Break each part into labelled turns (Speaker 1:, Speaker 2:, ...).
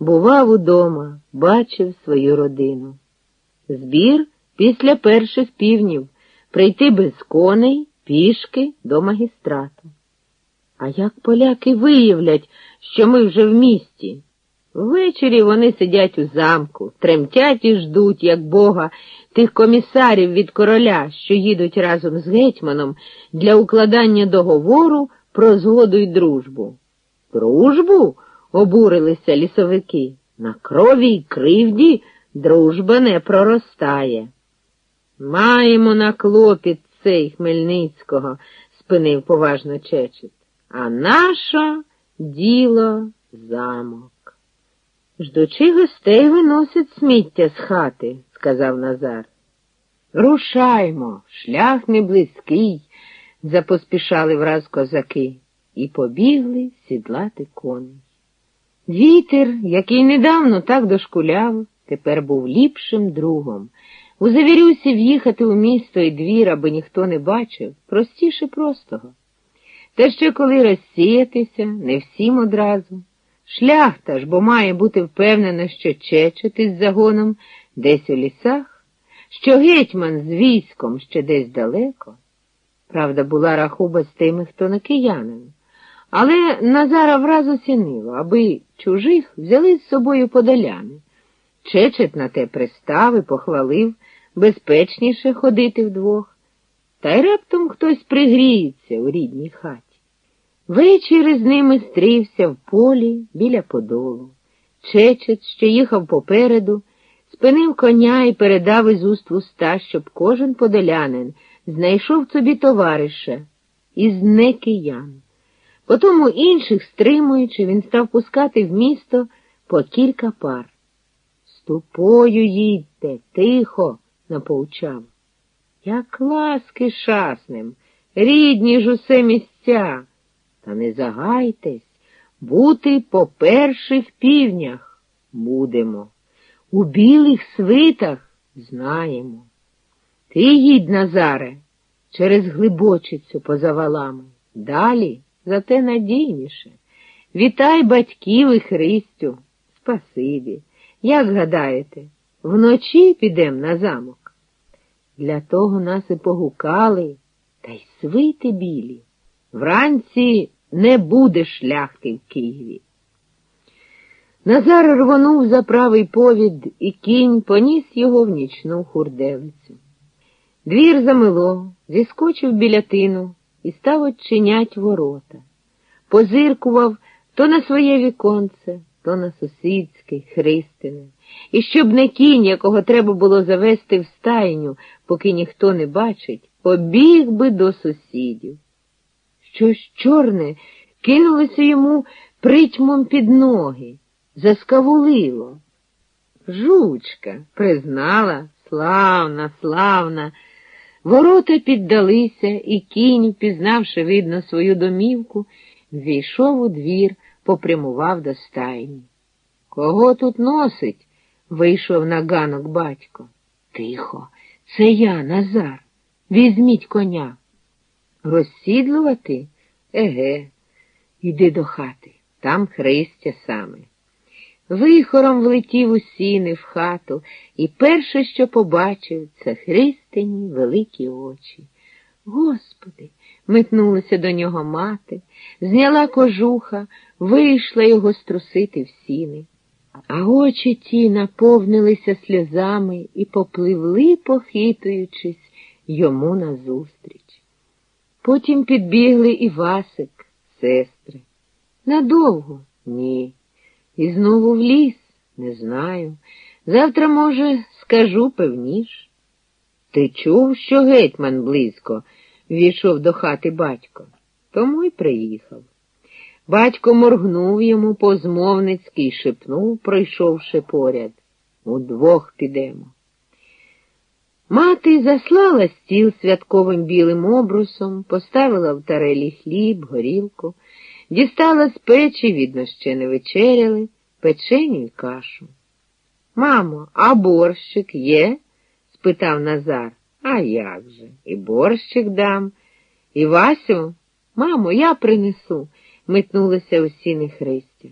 Speaker 1: бував удома, бачив свою родину. Збір після перших півнів прийти без коней, пішки до магістрату. А як поляки виявлять, що ми вже в місті? Ввечері вони сидять у замку, тремтять і ждуть, як Бога, тих комісарів від короля, що їдуть разом з гетьманом для укладання договору про згоду й дружбу. Дружбу? Обурилися лісовики. На крові й кривді дружба не проростає. Маємо на клопіт цей Хмельницького, спинив поважно Чечет. А наше діло замок. Ждучи гостей виносять сміття з хати, сказав Назар. Рушаймо, шлях не близький, запоспішали враз козаки, і побігли сідлати коней. Вітер, який недавно так дошкуляв, тепер був ліпшим другом. У завірюсі в'їхати у місто і двір, аби ніхто не бачив, простіше простого. Та ще коли розсіятися, не всім одразу. Шляхта ж, бо має бути впевнена, що чечет із загоном десь у лісах, що гетьман з військом ще десь далеко. Правда, була рахуба з тими, хто на киянин. Але Назара враз оцінило, аби чужих взяли з собою подаляни. Чечет на те пристав і похвалив безпечніше ходити вдвох. Та й раптом хтось пригріється у рідній хаті. Вечір з ними стрівся в полі біля подолу. Чечет, що їхав попереду, спинив коня і передав із уст в уста, щоб кожен подолянин знайшов собі товариша із некиян. Потому інших, стримуючи, він став пускати в місто по кілька пар. Ступою їдьте, тихо, напоучав. Як ласки шасним, рідні ж усе місця. Та не загайтесь, бути по перших півнях будемо. У білих свитах знаємо. Ти їдь, Назаре, через глибочицю поза валами. Далі зате надійніше. Вітай батьків і Христю. Спасибі. Як гадаєте, вночі підем на замок? Для того нас і погукали, та й свити білі. Вранці не буде шляхти в Києві. Назар рвонув за правий повід, і кінь поніс його в нічну хурделицю. Двір замило, зіскочив біля тину і став odчинять ворота. Позиркував то на своє віконце, то на сусідське, Христине, і щоб не кінь, якого треба було завести в стайню, поки ніхто не бачить, побіг би до сусідів. Щось чорне кинулося йому притьмом під ноги, заскавулило. Жучка признала, славна, славна. Ворота піддалися, і кінь, впізнавши, видно, свою домівку, ввійшов у двір, попрямував до стайні. Кого тут носить? вийшов на ганок батько. Тихо, це я, Назар. Візьміть коня. Розсідлувати? Еге, іди до хати, там Христя саме. Вихором влетів у сіни в хату, і перше, що побачив, це Христині великі очі. Господи, метнулася до нього мати, зняла кожуха, вийшла його струсити в сіни. А очі ті наповнилися сльозами і попливли, похитуючись, йому назустріч. Потім підбігли і Васик, сестри. Надовго? Ні. І знову в ліс? Не знаю. Завтра, може, скажу певніш. Ти чув, що гетьман близько війшов до хати батько, тому й приїхав. Батько моргнув йому по змовницьки й шепнув, пройшовши поряд. Удвох підемо. Мати заслала стіл святковим білим обрусом, поставила в тарелі хліб, горілку, дістала з печі, видно, ще не вечеряли, печеню й кашу. Мамо, а борщик є? спитав Назар. А як же? І борщик дам. І Васю, мамо, я принесу, метнулася у сіни Христя.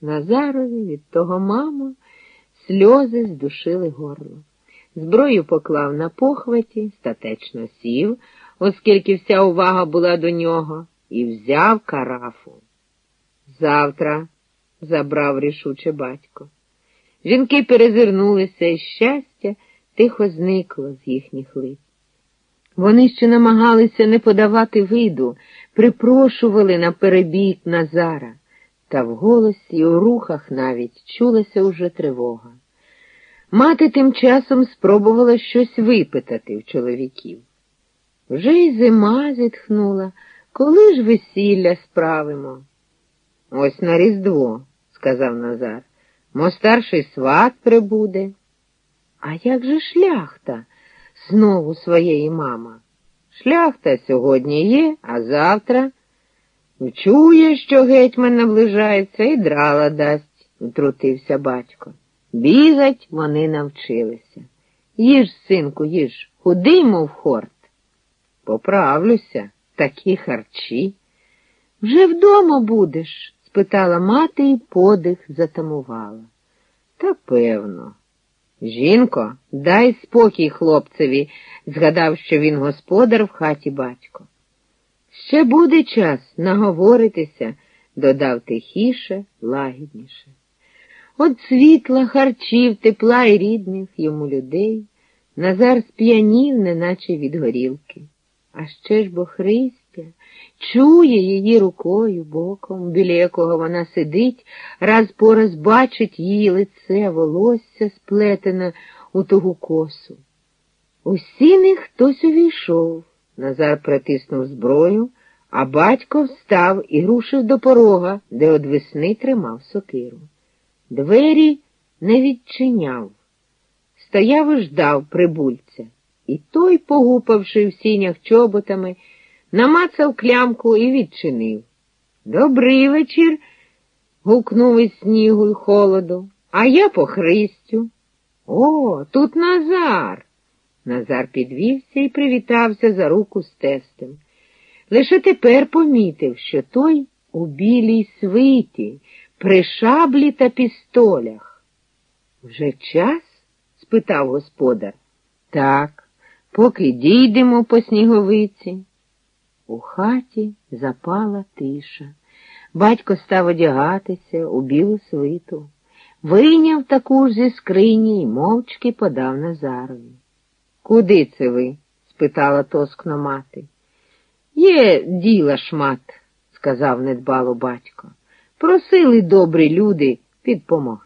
Speaker 1: Назарові від того маму сльози здушили горло. Зброю поклав на похваті, статечно сів, оскільки вся увага була до нього, і взяв карафу. Завтра, забрав рішуче батько. Жінки перезирнулися, і щастя тихо зникло з їхніх лиць. Вони ще намагалися не подавати виду, припрошували на перебіг Назара, та в голосі у рухах навіть чулася уже тривога. Мати тим часом спробувала щось випитати в чоловіків. Вже й зима зітхнула, коли ж весілля справимо? Ось на Різдво, сказав Назар. Мо старший сват прибуде. А як же шляхта? знову своєї мама. Шляхта сьогодні є, а завтра чує, що гетьман наближається, і драла дасть, втрутився батько. Бігать вони навчилися. Їж, синку, їж, худий, мов хорт. Поправлюся, такі харчі. Вже вдома будеш? спитала мати і подих затамувала. Та певно. Жінко, дай спокій хлопцеві, згадав, що він господар в хаті батько. Ще буде час наговоритися, додав тихіше, лагідніше. От світла, харчів, тепла і рідних йому людей Назар сп'янів, неначе від горілки. А ще ж бо Христя чує її рукою боком, біля якого вона сидить, раз по раз бачить її лице, волосся сплетене у тугу косу. У сіни хтось увійшов. Назар притиснув зброю, а батько встав і рушив до порога, де од весни тримав сокиру. Двері не відчиняв. Стояв і ждав прибульця, і той, погупавши в сінях чоботами, намацав клямку і відчинив. Добрий вечір, гукнув із снігу й холоду, а я по Христю. О, тут Назар. Назар підвівся і привітався за руку з тестем. Лише тепер помітив, що той у білій свиті, при шаблі та пістолях. Вже час? спитав господар. Так, поки дійдемо по сніговиці. У хаті запала тиша. Батько став одягатися у білу свиту, вийняв таку ж зі скрині і мовчки подав Назарові. Куди це ви? спитала тоскно мати. Є діла шмат, сказав недбало батько. Просили добрі люди підпомогти.